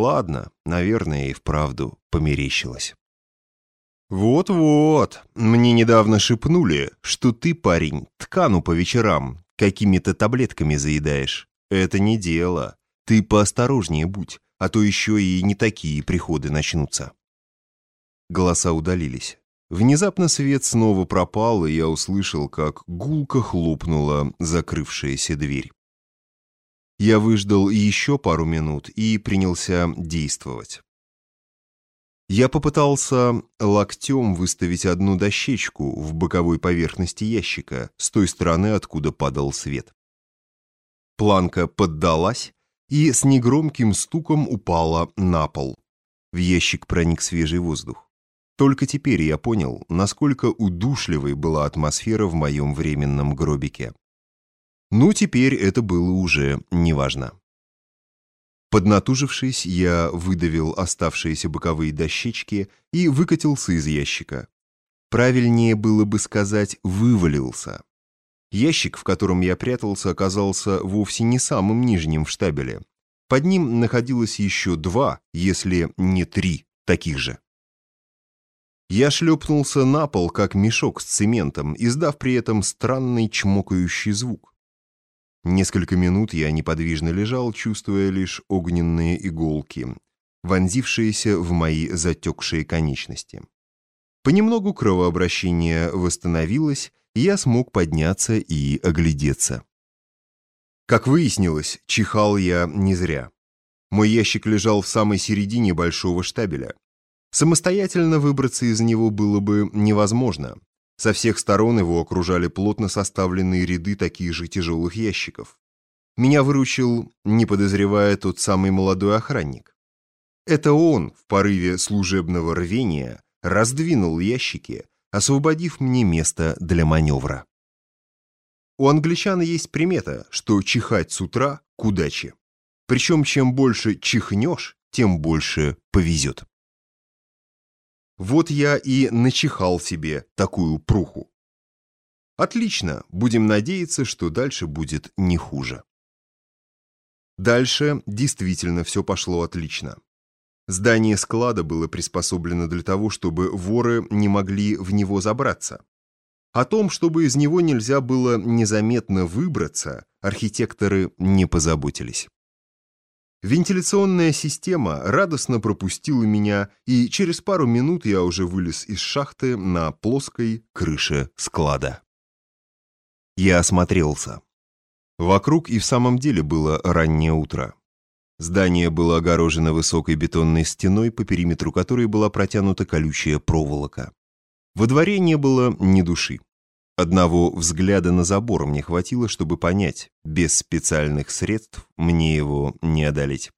Ладно, наверное, и вправду померещилось. «Вот-вот, мне недавно шепнули, что ты, парень, ткану по вечерам какими-то таблетками заедаешь. Это не дело. Ты поосторожнее будь, а то еще и не такие приходы начнутся». Голоса удалились. Внезапно свет снова пропал, и я услышал, как гулко хлопнула закрывшаяся дверь. Я выждал еще пару минут и принялся действовать. Я попытался локтем выставить одну дощечку в боковой поверхности ящика, с той стороны, откуда падал свет. Планка поддалась и с негромким стуком упала на пол. В ящик проник свежий воздух. Только теперь я понял, насколько удушливой была атмосфера в моем временном гробике. Ну, теперь это было уже неважно. Поднатужившись, я выдавил оставшиеся боковые дощечки и выкатился из ящика. Правильнее было бы сказать «вывалился». Ящик, в котором я прятался, оказался вовсе не самым нижним в штабеле. Под ним находилось еще два, если не три, таких же. Я шлепнулся на пол, как мешок с цементом, издав при этом странный чмокающий звук. Несколько минут я неподвижно лежал, чувствуя лишь огненные иголки, вонзившиеся в мои затекшие конечности. Понемногу кровообращение восстановилось, и я смог подняться и оглядеться. Как выяснилось, чихал я не зря. Мой ящик лежал в самой середине большого штабеля. Самостоятельно выбраться из него было бы невозможно. Со всех сторон его окружали плотно составленные ряды таких же тяжелых ящиков. Меня выручил, не подозревая, тот самый молодой охранник. Это он, в порыве служебного рвения, раздвинул ящики, освободив мне место для маневра. У англичан есть примета, что чихать с утра к удаче. Причем чем больше чихнешь, тем больше повезет. Вот я и начихал себе такую пруху. Отлично, будем надеяться, что дальше будет не хуже. Дальше действительно все пошло отлично. Здание склада было приспособлено для того, чтобы воры не могли в него забраться. О том, чтобы из него нельзя было незаметно выбраться, архитекторы не позаботились. Вентиляционная система радостно пропустила меня, и через пару минут я уже вылез из шахты на плоской крыше склада. Я осмотрелся. Вокруг и в самом деле было раннее утро. Здание было огорожено высокой бетонной стеной, по периметру которой была протянута колючая проволока. Во дворе не было ни души. Одного взгляда на забор мне хватило, чтобы понять, без специальных средств мне его не одолеть.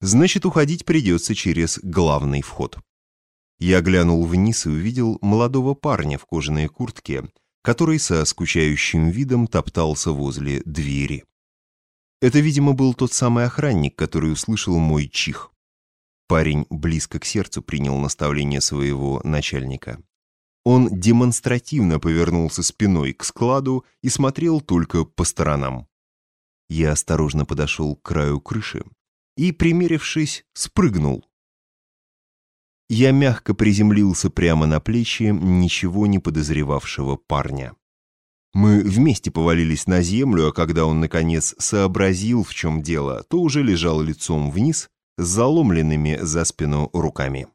Значит, уходить придется через главный вход. Я глянул вниз и увидел молодого парня в кожаной куртке, который со скучающим видом топтался возле двери. Это, видимо, был тот самый охранник, который услышал мой чих. Парень близко к сердцу принял наставление своего начальника. Он демонстративно повернулся спиной к складу и смотрел только по сторонам. Я осторожно подошел к краю крыши и, примерившись, спрыгнул. Я мягко приземлился прямо на плечи ничего не подозревавшего парня. Мы вместе повалились на землю, а когда он, наконец, сообразил, в чем дело, то уже лежал лицом вниз с заломленными за спину руками.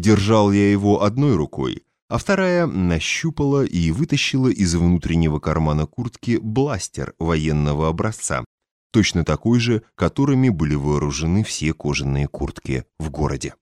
Держал я его одной рукой, а вторая нащупала и вытащила из внутреннего кармана куртки бластер военного образца, точно такой же, которыми были вооружены все кожаные куртки в городе.